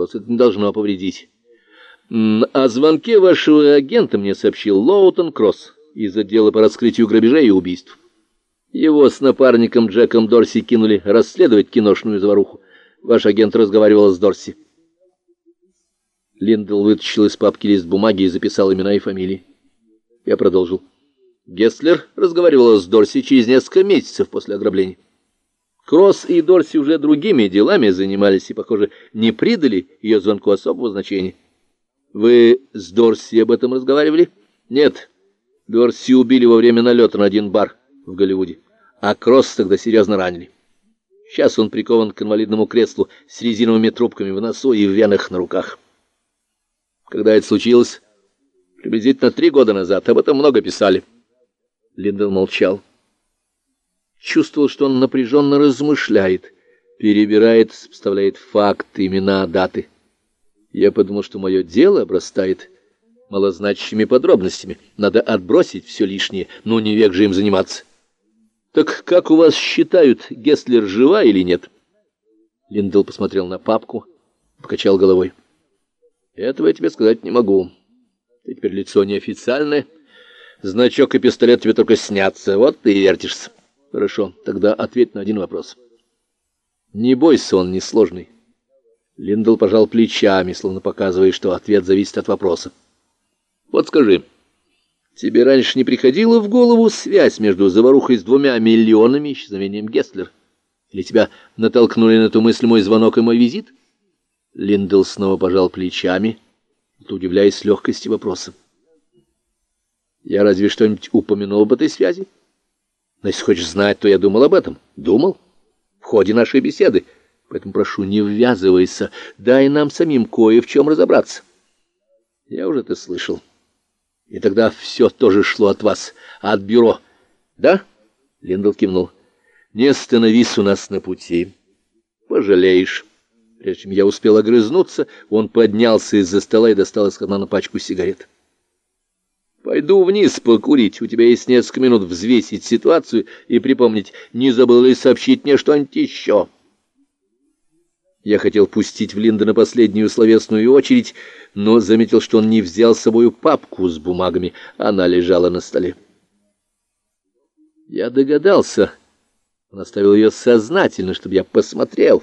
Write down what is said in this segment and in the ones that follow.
Кросс это не должно повредить. О звонке вашего агента мне сообщил Лоутон Кросс из отдела по раскрытию грабежей и убийств. Его с напарником Джеком Дорси кинули расследовать киношную заваруху. Ваш агент разговаривал с Дорси. Линдл вытащил из папки лист бумаги и записал имена и фамилии. Я продолжил. Гесслер разговаривала с Дорси через несколько месяцев после ограбления. Кросс и Дорси уже другими делами занимались и, похоже, не придали ее звонку особого значения. Вы с Дорси об этом разговаривали? Нет. Дорси убили во время налета на один бар в Голливуде, а Кросс тогда серьезно ранили. Сейчас он прикован к инвалидному креслу с резиновыми трубками в носу и в венах на руках. Когда это случилось? Приблизительно три года назад. Об этом много писали. Линдон молчал. Чувствовал, что он напряженно размышляет, перебирает, вставляет факты, имена, даты. Я подумал, что мое дело обрастает малозначащими подробностями. Надо отбросить все лишнее, ну не век же им заниматься. Так как у вас считают, Гесслер жива или нет? Линдл посмотрел на папку, покачал головой. Этого я тебе сказать не могу. Ты теперь лицо неофициальное. Значок и пистолет тебе только снятся. Вот ты и вертишься. Хорошо, тогда ответь на один вопрос. Не бойся, он несложный. Линдл пожал плечами, словно показывая, что ответ зависит от вопроса. Вот скажи, тебе раньше не приходила в голову связь между заварухой с двумя миллионами и исчезновением Гестлер? Или тебя натолкнули на эту мысль мой звонок и мой визит? Линдл снова пожал плечами, удивляясь легкости вопроса. Я разве что-нибудь упомянул об этой связи? Но если хочешь знать, то я думал об этом. Думал? В ходе нашей беседы. Поэтому прошу, не ввязывайся. Дай нам самим кое в чем разобраться. Я уже это слышал. И тогда все тоже шло от вас, от бюро. Да? Линдл кивнул. Не остановись у нас на пути. Пожалеешь. Прежде чем я успел огрызнуться, он поднялся из-за стола и достал из кармана пачку сигарет. Пойду вниз покурить. У тебя есть несколько минут взвесить ситуацию и припомнить, не забыл ли сообщить мне что-нибудь еще. Я хотел пустить в Линдона последнюю словесную очередь, но заметил, что он не взял с собой папку с бумагами. Она лежала на столе. Я догадался. Он оставил ее сознательно, чтобы я посмотрел.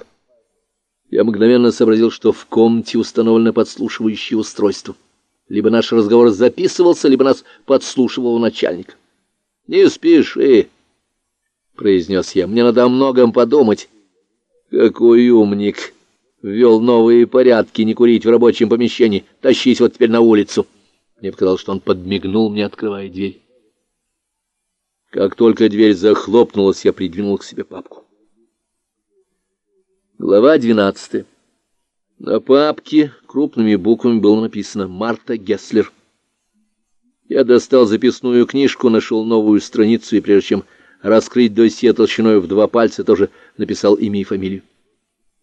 Я мгновенно сообразил, что в комнате установлено подслушивающее устройство. Либо наш разговор записывался, либо нас подслушивал начальник. «Не спеши», — произнес я, — «мне надо о многом подумать». «Какой умник!» Ввел новые порядки, не курить в рабочем помещении. Тащись вот теперь на улицу. Мне показалось, что он подмигнул мне, открывая дверь. Как только дверь захлопнулась, я придвинул к себе папку. Глава двенадцатая. На папке крупными буквами было написано «Марта Гесслер». Я достал записную книжку, нашел новую страницу и, прежде чем раскрыть досье толщиной в два пальца, тоже написал имя и фамилию.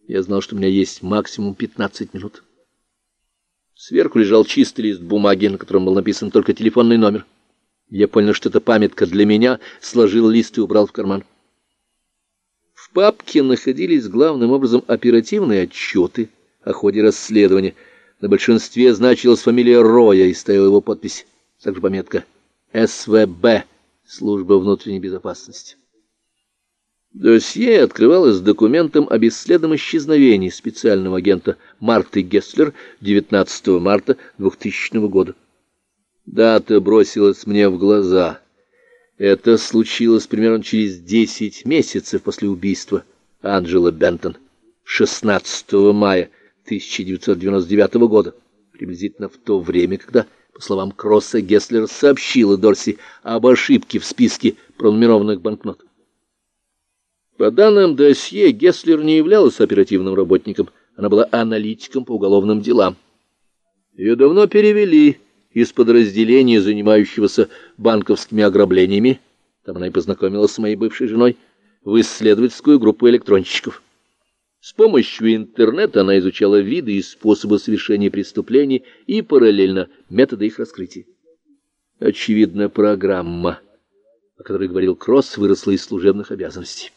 Я знал, что у меня есть максимум 15 минут. Сверху лежал чистый лист бумаги, на котором был написан только телефонный номер. Я понял, что это памятка для меня, сложил лист и убрал в карман. В папке находились главным образом оперативные отчеты — о ходе расследования. На большинстве значилась фамилия Роя и стояла его подпись, также пометка «СВБ» — Служба внутренней безопасности. Досье открывалось документом об исследованном исчезновении специального агента Марты Гесслер 19 марта 2000 года. Дата бросилась мне в глаза. Это случилось примерно через 10 месяцев после убийства Анджела Бентон, 16 мая 1999 года, приблизительно в то время, когда, по словам Кросса, Гесслер сообщила Дорси об ошибке в списке пронумерованных банкнот. По данным досье, Гесслер не являлась оперативным работником, она была аналитиком по уголовным делам. Ее давно перевели из подразделения, занимающегося банковскими ограблениями, там она и познакомилась с моей бывшей женой, в исследовательскую группу электронщиков. С помощью интернета она изучала виды и способы совершения преступлений и параллельно методы их раскрытия. Очевидно, программа, о которой говорил Кросс, выросла из служебных обязанностей.